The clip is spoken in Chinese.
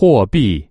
货币